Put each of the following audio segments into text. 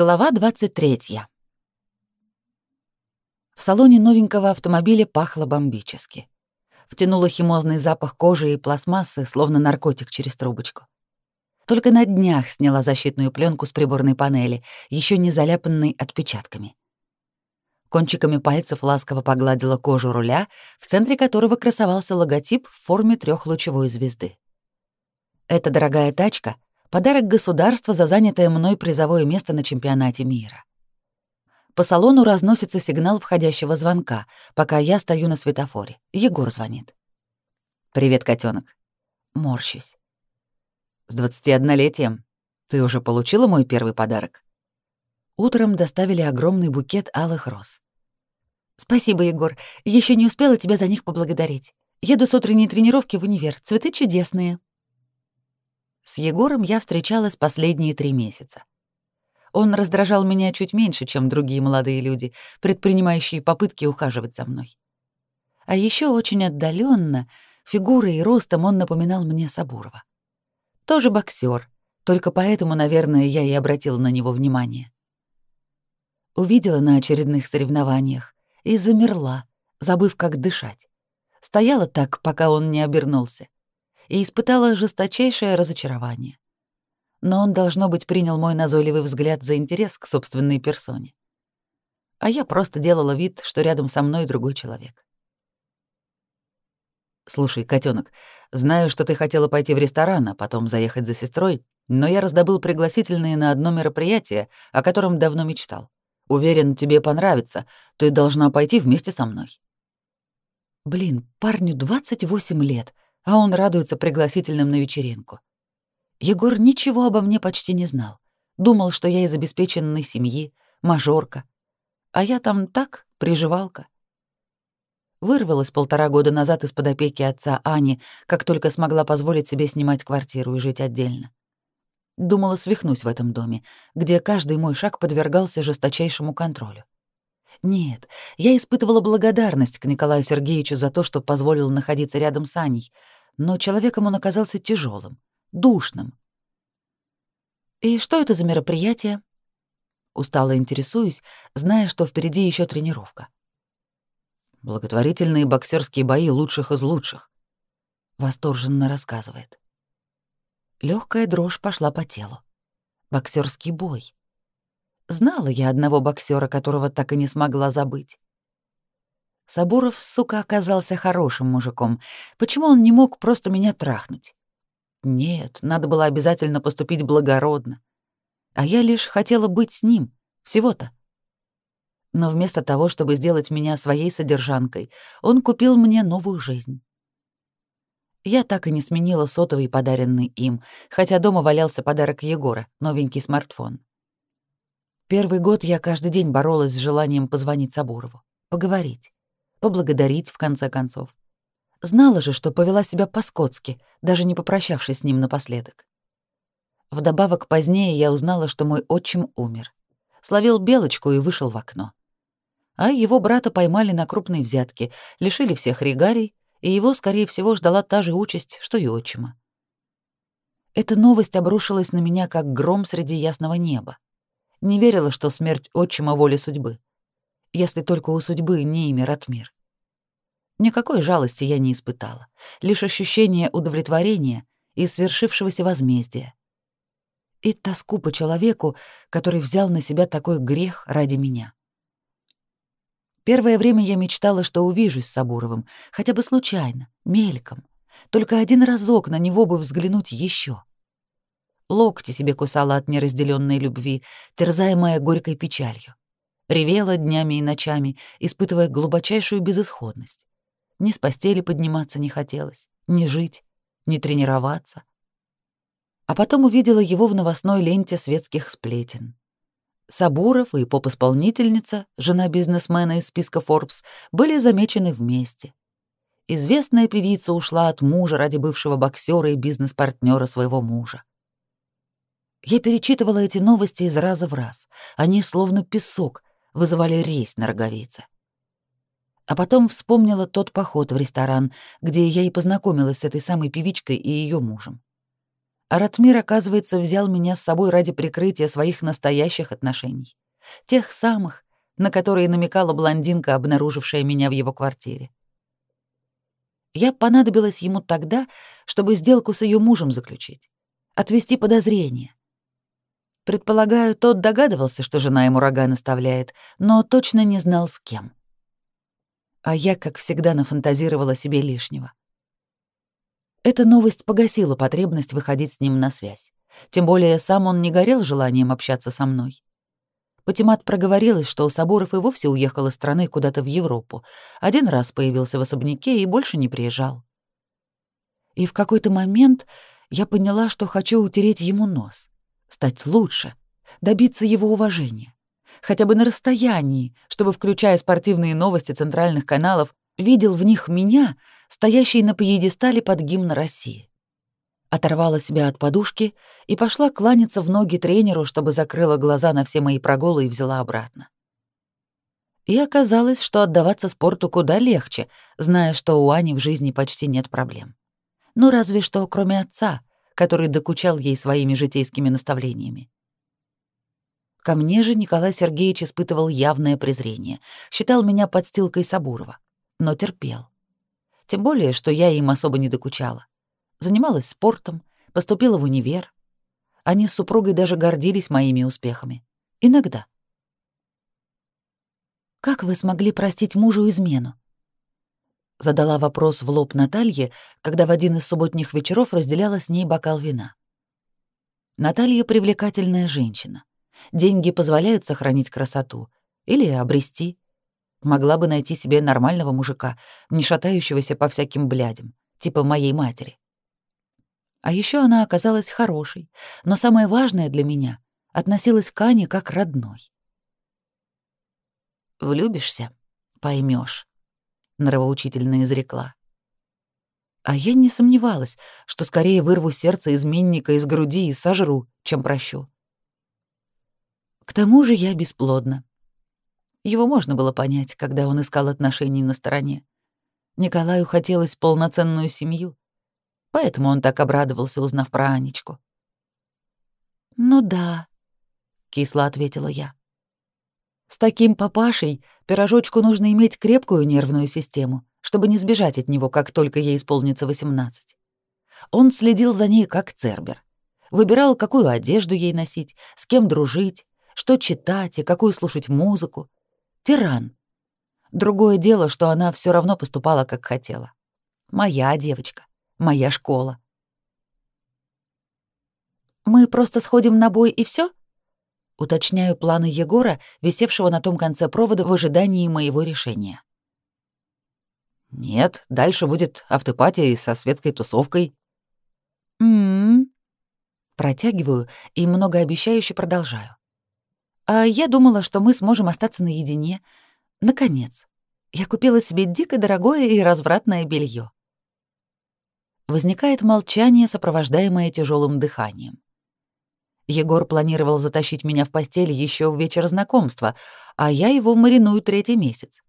Глава 23. В салоне новенького автомобиля пахло бомбически. Втянуло химозный запах кожи и пластмассы, словно наркотик через трубочку. Только на днях сняла защитную пленку с приборной панели, еще не заляпанной отпечатками. Кончиками пальцев ласково погладила кожу руля, в центре которого красовался логотип в форме трехлучевой звезды. Эта дорогая тачка — Подарок государства за занятое мной призовое место на чемпионате мира. По салону разносится сигнал входящего звонка, пока я стою на светофоре. Егор звонит. «Привет, котенок. Морщусь. «С 21-летием. Ты уже получила мой первый подарок?» Утром доставили огромный букет алых роз. «Спасибо, Егор. Еще не успела тебя за них поблагодарить. Еду с утренней тренировки в универ. Цветы чудесные». С Егором я встречалась последние три месяца. Он раздражал меня чуть меньше, чем другие молодые люди, предпринимающие попытки ухаживать за мной. А еще очень отдаленно, фигурой и ростом он напоминал мне Сабурова. Тоже боксер, только поэтому, наверное, я и обратила на него внимание. Увидела на очередных соревнованиях и замерла, забыв, как дышать. Стояла так, пока он не обернулся и испытала жесточайшее разочарование. Но он, должно быть, принял мой назойливый взгляд за интерес к собственной персоне. А я просто делала вид, что рядом со мной другой человек. «Слушай, котенок, знаю, что ты хотела пойти в ресторан, а потом заехать за сестрой, но я раздобыл пригласительные на одно мероприятие, о котором давно мечтал. Уверен, тебе понравится. Ты должна пойти вместе со мной». Блин, парню 28 лет — а он радуется пригласительным на вечеринку. Егор ничего обо мне почти не знал. Думал, что я из обеспеченной семьи, мажорка. А я там так, приживалка. Вырвалась полтора года назад из-под опеки отца Ани, как только смогла позволить себе снимать квартиру и жить отдельно. Думала, свихнусь в этом доме, где каждый мой шаг подвергался жесточайшему контролю. Нет, я испытывала благодарность к Николаю Сергеевичу за то, что позволил находиться рядом с Аней, но человеком он оказался тяжелым, душным. «И что это за мероприятие?» Устало интересуюсь, зная, что впереди еще тренировка. «Благотворительные боксерские бои лучших из лучших», — восторженно рассказывает. Легкая дрожь пошла по телу. Боксерский бой. Знала я одного боксера, которого так и не смогла забыть. Сабуров, сука, оказался хорошим мужиком. Почему он не мог просто меня трахнуть? Нет, надо было обязательно поступить благородно. А я лишь хотела быть с ним, всего-то. Но вместо того, чтобы сделать меня своей содержанкой, он купил мне новую жизнь. Я так и не сменила сотовый, подаренный им, хотя дома валялся подарок Егора, новенький смартфон. Первый год я каждый день боролась с желанием позвонить Сабурову, поговорить поблагодарить в конце концов. Знала же, что повела себя по-скотски, даже не попрощавшись с ним напоследок. Вдобавок позднее я узнала, что мой отчим умер. Словил белочку и вышел в окно. А его брата поймали на крупной взятке, лишили всех регарий, и его, скорее всего, ждала та же участь, что и отчима. Эта новость обрушилась на меня, как гром среди ясного неба. Не верила, что смерть отчима — воля судьбы если только у судьбы не имя Ратмир. Никакой жалости я не испытала, лишь ощущение удовлетворения и свершившегося возмездия. И тоску по человеку, который взял на себя такой грех ради меня. Первое время я мечтала, что увижусь с Сабуровым, хотя бы случайно, мельком. Только один разок на него бы взглянуть еще. Локти себе кусала от неразделенной любви, терзаемая горькой печалью ревела днями и ночами, испытывая глубочайшую безысходность. Ни с постели подниматься не хотелось, ни жить, ни тренироваться. А потом увидела его в новостной ленте светских сплетен. Сабуров и поп-исполнительница, жена бизнесмена из списка Forbes, были замечены вместе. Известная певица ушла от мужа ради бывшего боксера и бизнес-партнера своего мужа. Я перечитывала эти новости из раза в раз. Они словно песок, вызывали резь на роговице. А потом вспомнила тот поход в ресторан, где я и познакомилась с этой самой певичкой и ее мужем. А Ратмир, оказывается, взял меня с собой ради прикрытия своих настоящих отношений. Тех самых, на которые намекала блондинка, обнаружившая меня в его квартире. Я понадобилась ему тогда, чтобы сделку с ее мужем заключить, отвести подозрения. Предполагаю, тот догадывался, что жена ему рога наставляет, но точно не знал с кем. А я, как всегда, нафантазировала себе лишнего. Эта новость погасила потребность выходить с ним на связь. Тем более сам он не горел желанием общаться со мной. Патимат проговорилась, что Соборов и вовсе уехал из страны куда-то в Европу. Один раз появился в особняке и больше не приезжал. И в какой-то момент я поняла, что хочу утереть ему нос, стать лучше, добиться его уважения. Хотя бы на расстоянии, чтобы, включая спортивные новости центральных каналов, видел в них меня, стоящей на пьедестале под гимн России. Оторвала себя от подушки и пошла кланяться в ноги тренеру, чтобы закрыла глаза на все мои прогулы и взяла обратно. И оказалось, что отдаваться спорту куда легче, зная, что у Ани в жизни почти нет проблем. Ну, разве что кроме отца, который докучал ей своими житейскими наставлениями. Ко мне же Николай Сергеевич испытывал явное презрение, считал меня подстилкой Сабурова но терпел. Тем более, что я им особо не докучала. Занималась спортом, поступила в универ. Они с супругой даже гордились моими успехами. Иногда. «Как вы смогли простить мужу измену?» Задала вопрос в лоб Наталье, когда в один из субботних вечеров разделяла с ней бокал вина. Наталья — привлекательная женщина. Деньги позволяют сохранить красоту или обрести, Могла бы найти себе нормального мужика, не шатающегося по всяким блядям, типа моей матери. А еще она оказалась хорошей, но самое важное для меня — относилась к Ане как родной. «Влюбишься — поймешь, нравоучительно изрекла. А я не сомневалась, что скорее вырву сердце изменника из груди и сожру, чем прощу. К тому же я бесплодна. Его можно было понять, когда он искал отношений на стороне. Николаю хотелось полноценную семью, поэтому он так обрадовался, узнав про Анечку. «Ну да», — кисло ответила я. «С таким папашей пирожочку нужно иметь крепкую нервную систему, чтобы не сбежать от него, как только ей исполнится восемнадцать. Он следил за ней как цербер. Выбирал, какую одежду ей носить, с кем дружить, что читать и какую слушать музыку, Тиран. Другое дело, что она все равно поступала, как хотела. Моя девочка, моя школа. «Мы просто сходим на бой и все? Уточняю планы Егора, висевшего на том конце провода в ожидании моего решения. «Нет, дальше будет автопатия со светской тусовкой». «М-м-м». Протягиваю и многообещающе продолжаю. А я думала, что мы сможем остаться наедине. Наконец. Я купила себе дико дорогое и развратное белье. Возникает молчание, сопровождаемое тяжелым дыханием. Егор планировал затащить меня в постель еще в вечер знакомства, а я его мариную третий месяц.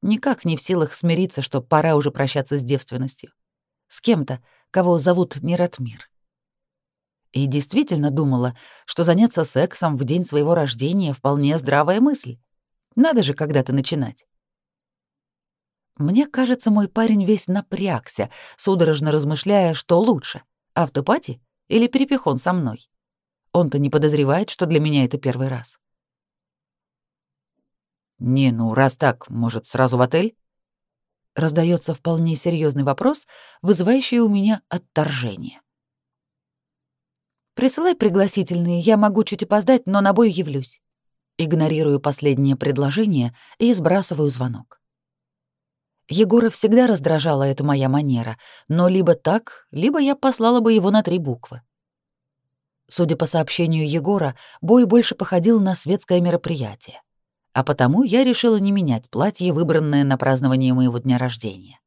Никак не в силах смириться, что пора уже прощаться с девственностью. С кем-то, кого зовут Нератмир. И действительно думала, что заняться сексом в день своего рождения вполне здравая мысль. Надо же когда-то начинать. Мне кажется, мой парень весь напрягся, судорожно размышляя, что лучше — автопати или перепихон со мной. Он-то не подозревает, что для меня это первый раз. «Не, ну раз так, может, сразу в отель?» Раздается вполне серьезный вопрос, вызывающий у меня отторжение. Присылай пригласительные, я могу чуть опоздать, но на бой явлюсь. Игнорирую последнее предложение и сбрасываю звонок. Егора всегда раздражала эта моя манера, но либо так, либо я послала бы его на три буквы. Судя по сообщению Егора, бой больше походил на светское мероприятие, а потому я решила не менять платье, выбранное на празднование моего дня рождения.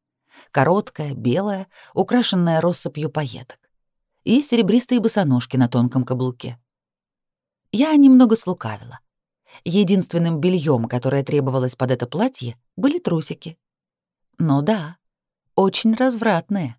Короткое, белое, украшенное россыпью пайеток и серебристые босоножки на тонком каблуке. Я немного слукавила. Единственным бельем, которое требовалось под это платье, были трусики. Ну да, очень развратные.